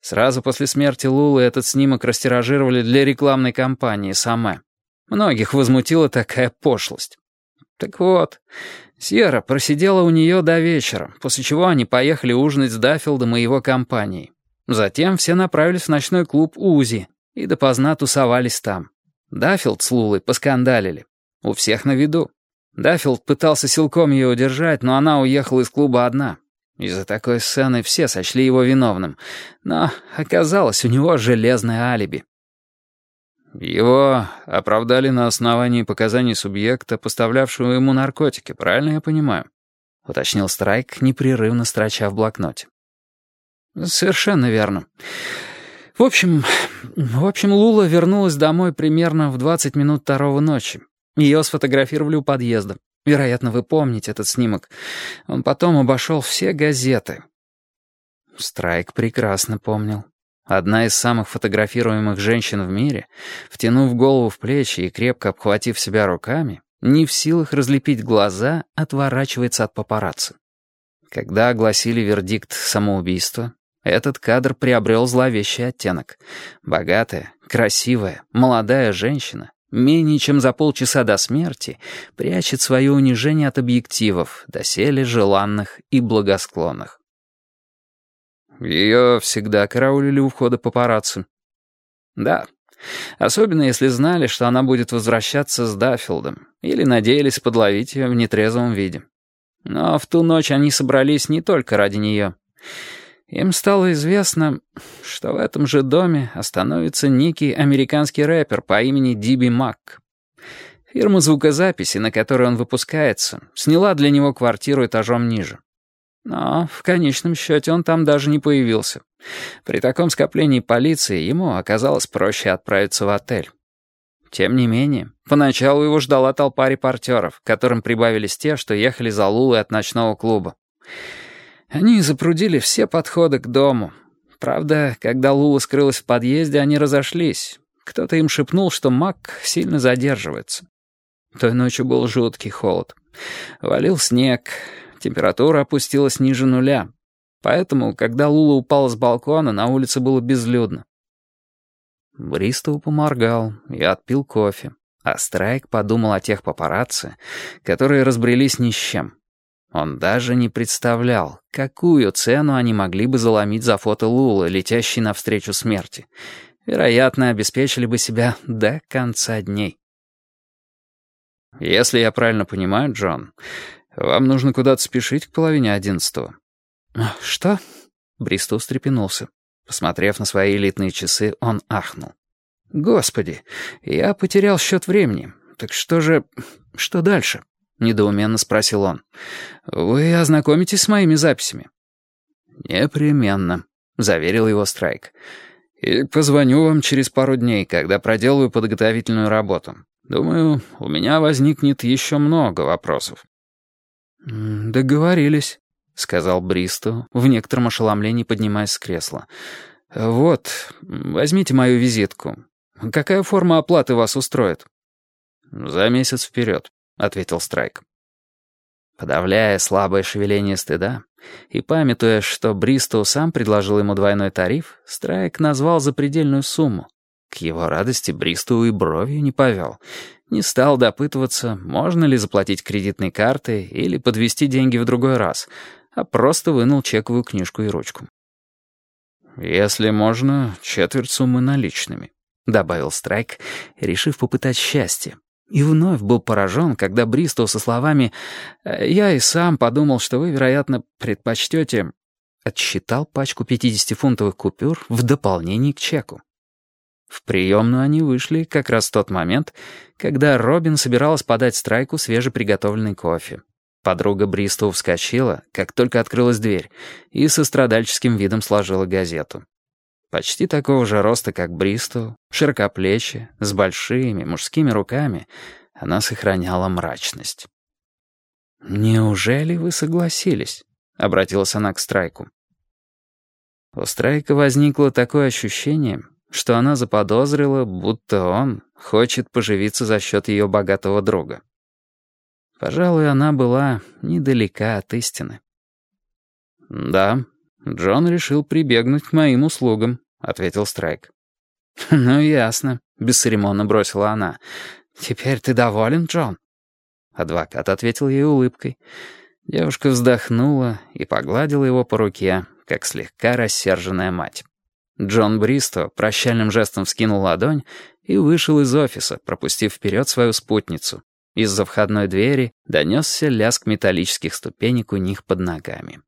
Сразу после смерти Лулы этот снимок растиражировали для рекламной кампании «Саме». Многих возмутила такая пошлость. Так вот, Сьерра просидела у нее до вечера, после чего они поехали ужинать с Даффилдом и его компанией. Затем все направились в ночной клуб «Узи» и допоздна тусовались там. Даффилд с Лулой поскандалили. У всех на виду. Даффилд пытался силком ее удержать, но она уехала из клуба одна. Из-за такой сцены все сочли его виновным. Но оказалось, у него железное алиби. Его оправдали на основании показаний субъекта, поставлявшего ему наркотики, правильно я понимаю? Уточнил Страйк, непрерывно строча в блокноте. Совершенно верно. В общем, в общем, Лула вернулась домой примерно в 20 минут второго ночи. Ее сфотографировали у подъезда. Вероятно, вы помните этот снимок. Он потом обошел все газеты. Страйк прекрасно помнил. Одна из самых фотографируемых женщин в мире, втянув голову в плечи и крепко обхватив себя руками, не в силах разлепить глаза, отворачивается от папарацци. Когда огласили вердикт самоубийства, этот кадр приобрел зловещий оттенок. Богатая, красивая, молодая женщина, менее чем за полчаса до смерти, прячет свое унижение от объективов, доселе желанных и благосклонных. Ее всегда караулили у входа папарацци. Да, особенно если знали, что она будет возвращаться с Даффилдом, или надеялись подловить ее в нетрезвом виде. Но в ту ночь они собрались не только ради нее. Им стало известно, что в этом же доме остановится некий американский рэпер по имени Диби Мак. Фирма звукозаписи, на которой он выпускается, сняла для него квартиру этажом ниже. Но в конечном счете он там даже не появился. При таком скоплении полиции ему оказалось проще отправиться в отель. Тем не менее, поначалу его ждала толпа репортеров, которым прибавились те, что ехали за Лулой от ночного клуба. Они запрудили все подходы к дому. Правда, когда Лула скрылась в подъезде, они разошлись. Кто-то им шепнул, что Мак сильно задерживается. Той ночью был жуткий холод. Валил снег, Температура опустилась ниже нуля. Поэтому, когда Лула упала с балкона, на улице было безлюдно. Бристоу поморгал и отпил кофе, а Страйк подумал о тех папарацци, которые разбрелись ни с чем. Он даже не представлял, какую цену они могли бы заломить за фото Лулы, летящей навстречу смерти. Вероятно, обеспечили бы себя до конца дней. «Если я правильно понимаю, Джон, вам нужно куда-то спешить к половине одиннадцатого». «Что?» Бристол встрепенулся. Посмотрев на свои элитные часы, он ахнул. «Господи, я потерял счет времени. Так что же... что дальше?» Недоуменно спросил он. «Вы ознакомитесь с моими записями?» «Непременно», — заверил его Страйк. «И позвоню вам через пару дней, когда проделаю подготовительную работу. Думаю, у меня возникнет еще много вопросов». «Договорились», — сказал Бристу, в некотором ошеломлении поднимаясь с кресла. «Вот, возьмите мою визитку. Какая форма оплаты вас устроит?» «За месяц вперед», — ответил Страйк. Подавляя слабое шевеление стыда и памятуя, что Бристоу сам предложил ему двойной тариф, Страйк назвал запредельную сумму. К его радости Бристоу и бровью не повел. Не стал допытываться, можно ли заплатить кредитной картой или подвести деньги в другой раз, а просто вынул чековую книжку и ручку. «Если можно, четверть суммы наличными», — добавил Страйк, решив попытать счастье. И вновь был поражен, когда Бристоу со словами «Я и сам подумал, что вы, вероятно, предпочтете...» отсчитал пачку 50-фунтовых купюр в дополнение к чеку. В приемную они вышли как раз в тот момент, когда Робин собиралась подать Страйку свежеприготовленный кофе. Подруга Бристоу вскочила, как только открылась дверь, и со страдальческим видом сложила газету. Почти такого же роста, как Бристоу, широкоплечья, с большими мужскими руками, она сохраняла мрачность. «Неужели вы согласились?» — обратилась она к Страйку. У Страйка возникло такое ощущение, что она заподозрила, будто он хочет поживиться за счет ее богатого друга. Пожалуй, она была недалека от истины. «Да», Джон решил прибегнуть к моим услугам», — ответил Страйк. «Ну, ясно», — бесцеремонно бросила она. «Теперь ты доволен, Джон?» Адвокат ответил ей улыбкой. Девушка вздохнула и погладила его по руке, как слегка рассерженная мать. Джон Бристо прощальным жестом вскинул ладонь и вышел из офиса, пропустив вперед свою спутницу. Из-за входной двери донесся лязг металлических ступенек у них под ногами.